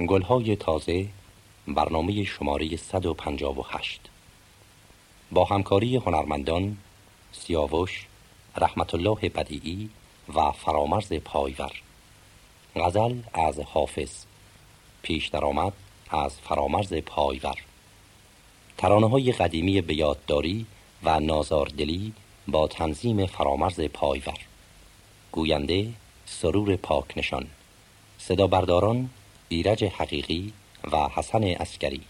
گلهای تازه برنامه شماره 158 با همکاری هنرمندان سیاوش رحمت الله بدیعی و فرامرز پایور. غزل از حافظ پیش درآمد از فرامرز پایور. ترانه های قدیمی بیادداری و نازاردلی با تنظیم فرامرز پایور. گوینده سرور پاک نشان صدا برداران ایرج حقیقی و حسن اسکری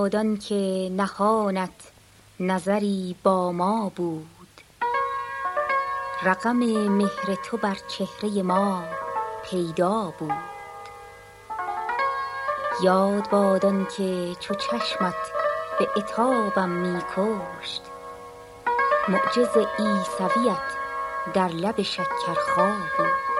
بادان که نهانت نظری با ما بود. رقم مهر تو بر چهره ما پیدا بود. یاد بادان که چو چشمت به اتابم می کشت. معجز عیسویت در لب شکرخا بود.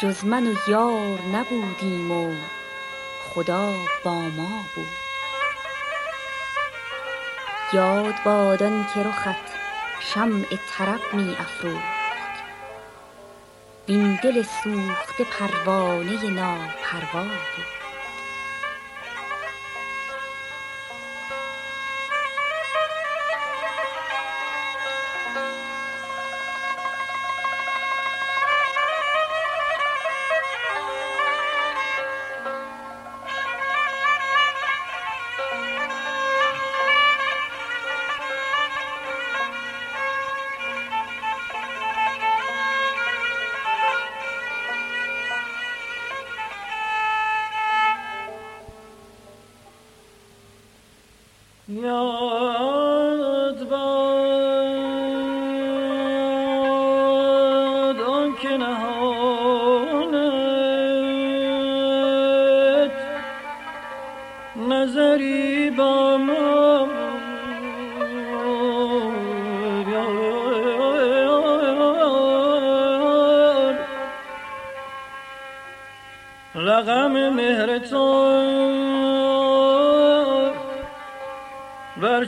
جز من و یار نبودیم و خدا با ما بود. یاد بادان که رخت شمع طرب می افروخت. وین دل سوخته پروانه ناپروا بود.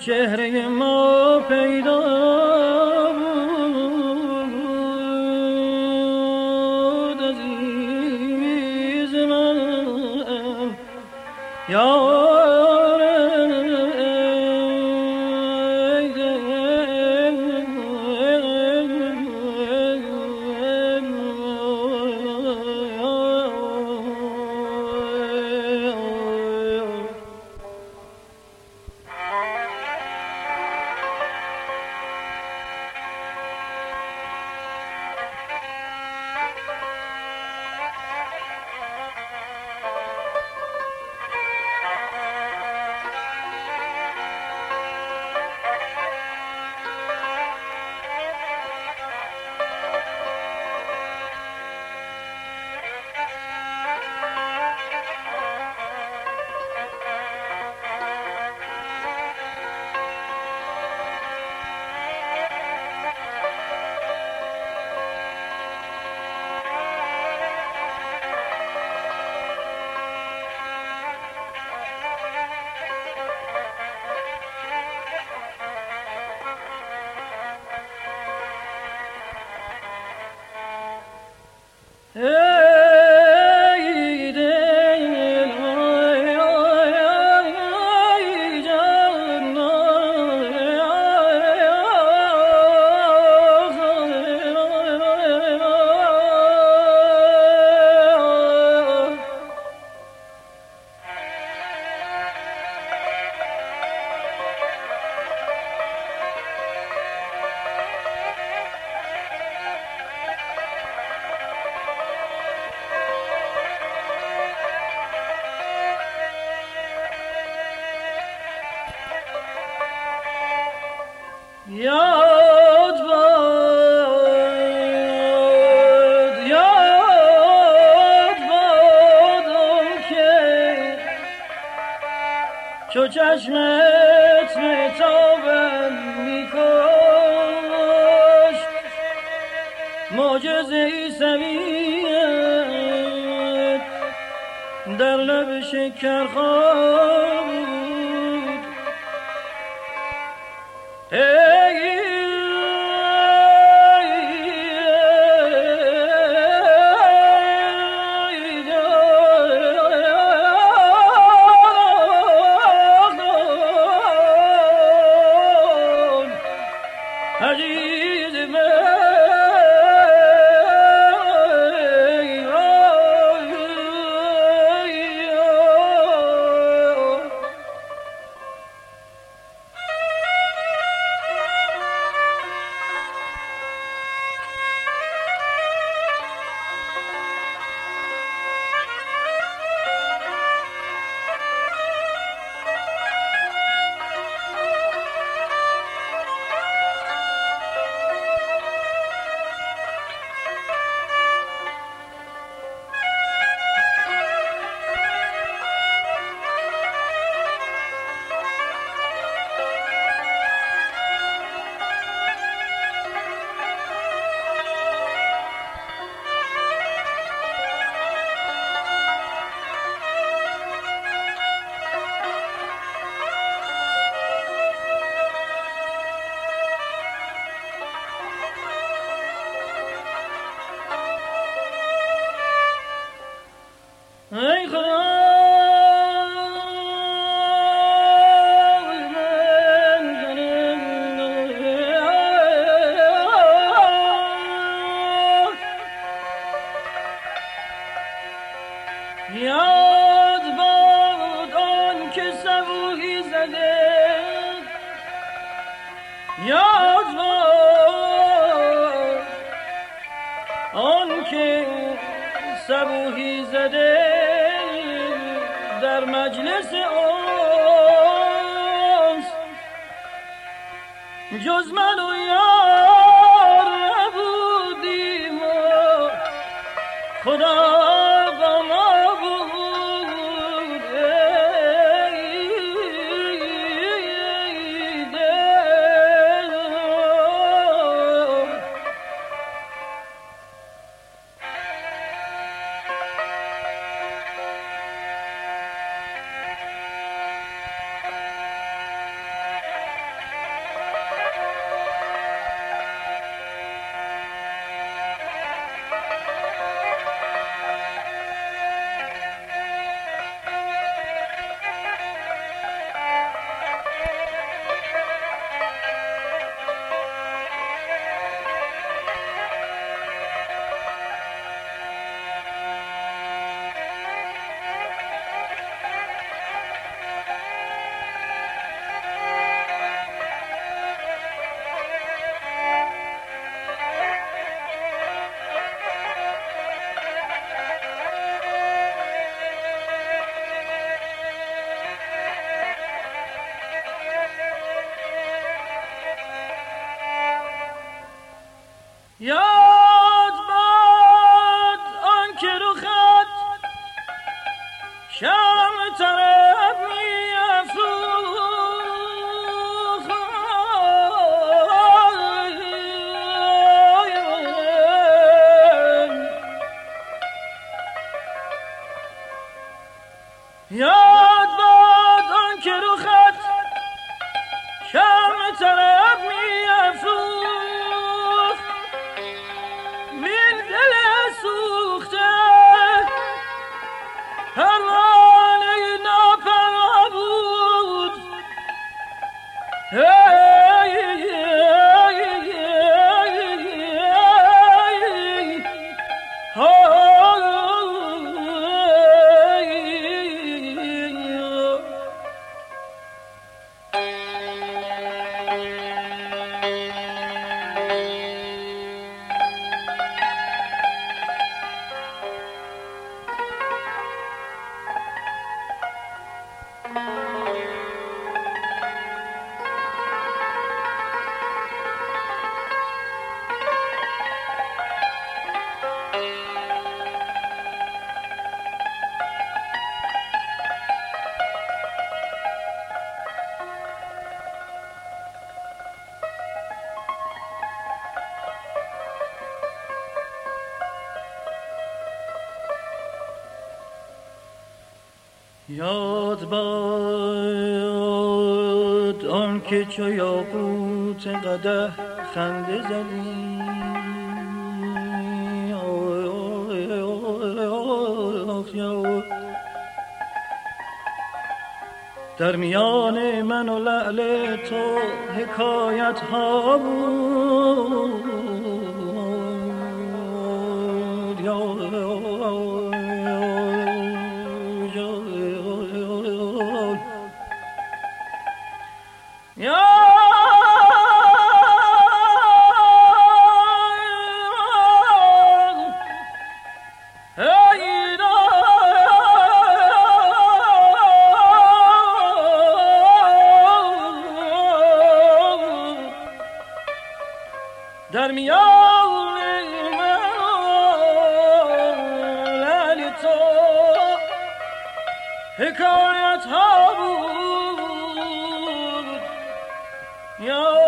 چهره ما پیدا Ah! چشمت متابم میکش. معجزه سویت در لب شکر جز من و یار چو یاقوت قده خنده زدی در میان من و لعل تو حکایت ها بود. یاد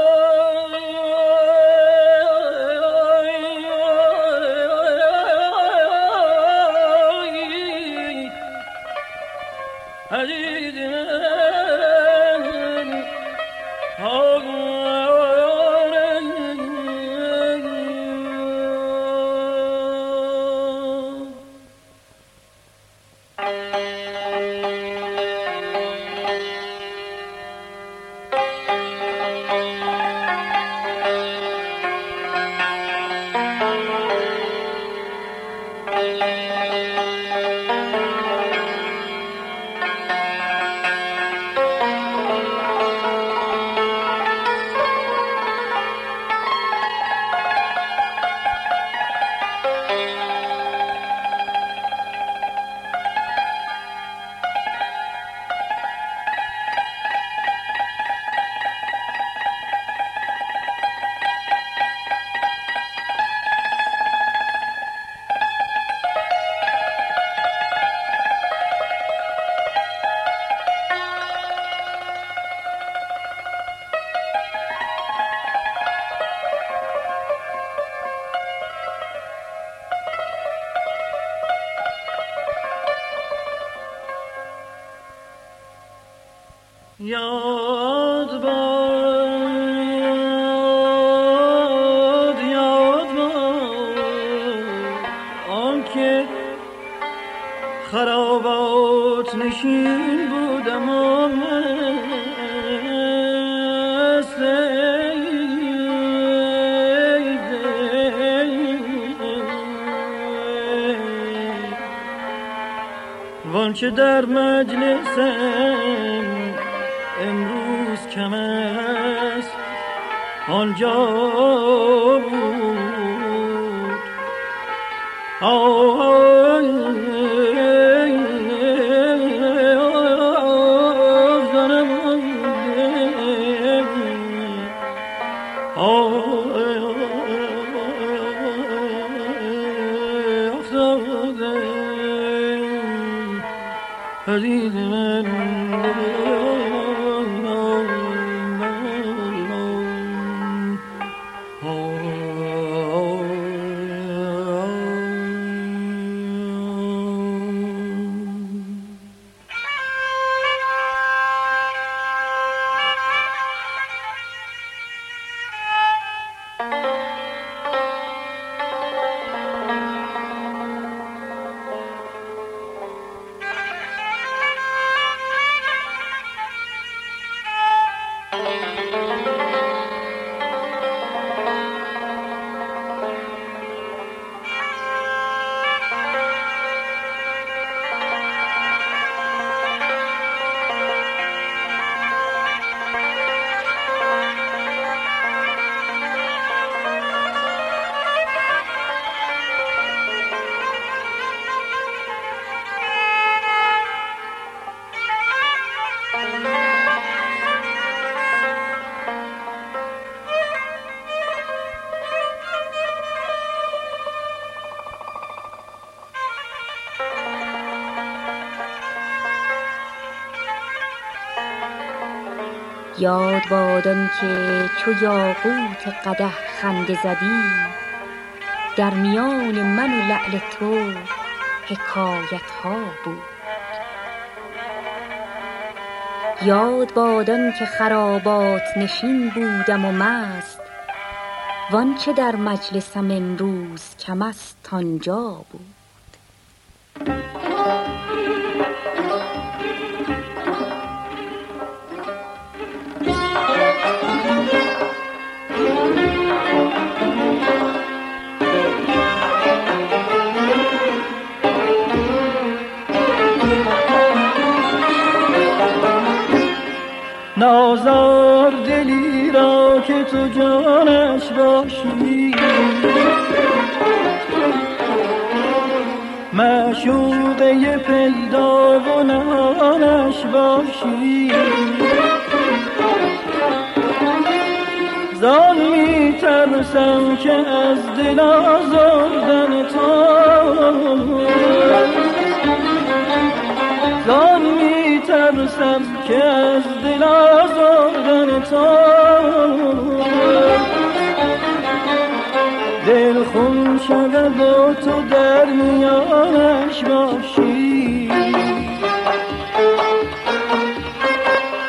وانچه در مجلسم امروز کم است. آنجا عزیز یاد بادن که چو یاقوت قده خنده زدی در میان من و لعل تو حکایت ها بود. یاد بادان که خرابات نشین بودم و مست وانچه در مجلسم امروز کم است آنجا بود. نازار دلی را که تو جانش باشی معشوقه پیدا و نهانش باشی. زان می ترسم که از دل آزردن تو. زان می ترسم که از تو. دل خون شود و تو در میانش باشی.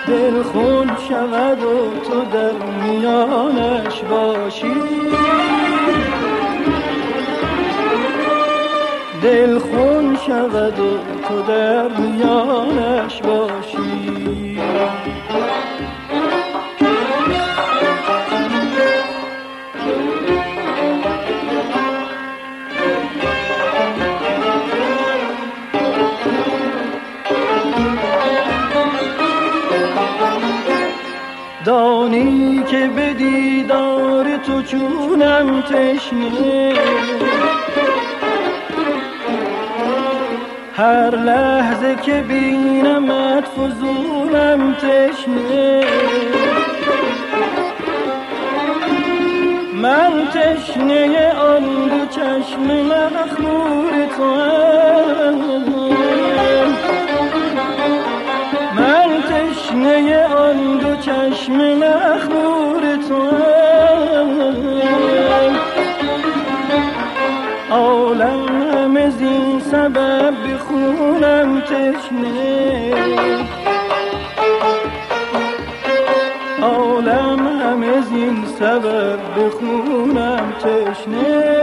دل خون شود و تو در میانش باشی. دل خون شود و تو در میانش باشی. چونم تشنه. هر لحظه که بینمت فزونم تشنه. من تشنه آن دو چشم مخمور تو من تشنه آن دو چشم مخمور سبب بخونم تشنه عالم همه زین سبب بخونم تشنه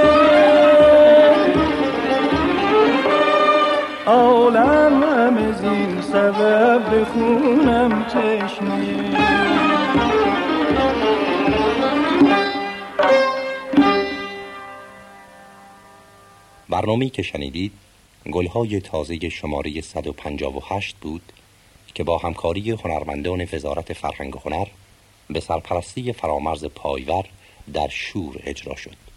عالم همه زین سبب بخونم تشنه برنامه‌ای که شنیدید گلهای تازه شماره 158 بود که با همکاری هنرمندان وزارت فرهنگ و هنر به سرپرستی فرامرز پایور در شور اجرا شد.